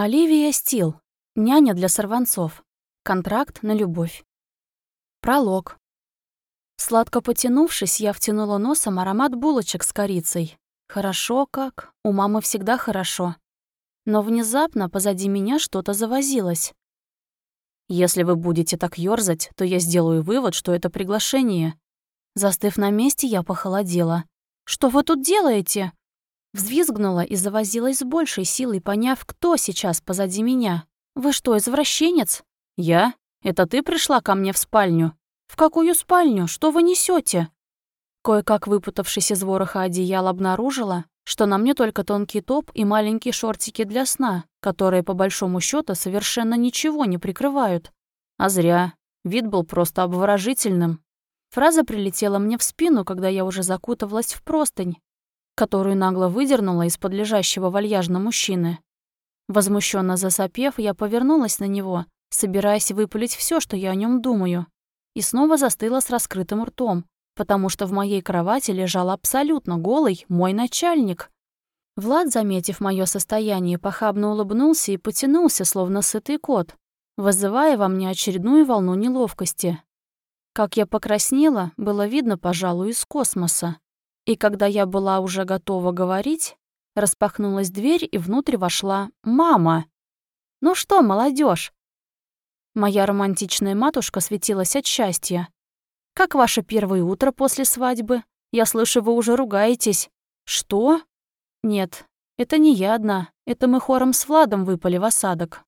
Оливия Стил. Няня для сорванцов. Контракт на любовь. Пролог. Сладко потянувшись, я втянула носом аромат булочек с корицей. Хорошо как. У мамы всегда хорошо. Но внезапно позади меня что-то завозилось. Если вы будете так ёрзать, то я сделаю вывод, что это приглашение. Застыв на месте, я похолодела. «Что вы тут делаете?» Взвизгнула и завозилась с большей силой, поняв, кто сейчас позади меня. «Вы что, извращенец?» «Я? Это ты пришла ко мне в спальню?» «В какую спальню? Что вы несете? Кое-как выпутавшись из вороха одеял, обнаружила, что на мне только тонкий топ и маленькие шортики для сна, которые, по большому счету совершенно ничего не прикрывают. А зря. Вид был просто обворожительным. Фраза прилетела мне в спину, когда я уже закутывалась в простынь, которую нагло выдернула из-под лежащего вальяжно мужчины. Возмущенно засопев, я повернулась на него, собираясь выпалить все, что я о нем думаю, и снова застыла с раскрытым ртом, потому что в моей кровати лежал абсолютно голый мой начальник. Влад, заметив мое состояние, похабно улыбнулся и потянулся, словно сытый кот, вызывая во мне очередную волну неловкости. Как я покраснела, было видно, пожалуй, из космоса. И когда я была уже готова говорить, распахнулась дверь, и внутрь вошла мама. «Ну что, молодежь? Моя романтичная матушка светилась от счастья. «Как ваше первое утро после свадьбы? Я слышу, вы уже ругаетесь». «Что?» «Нет, это не я одна. Это мы хором с Владом выпали в осадок.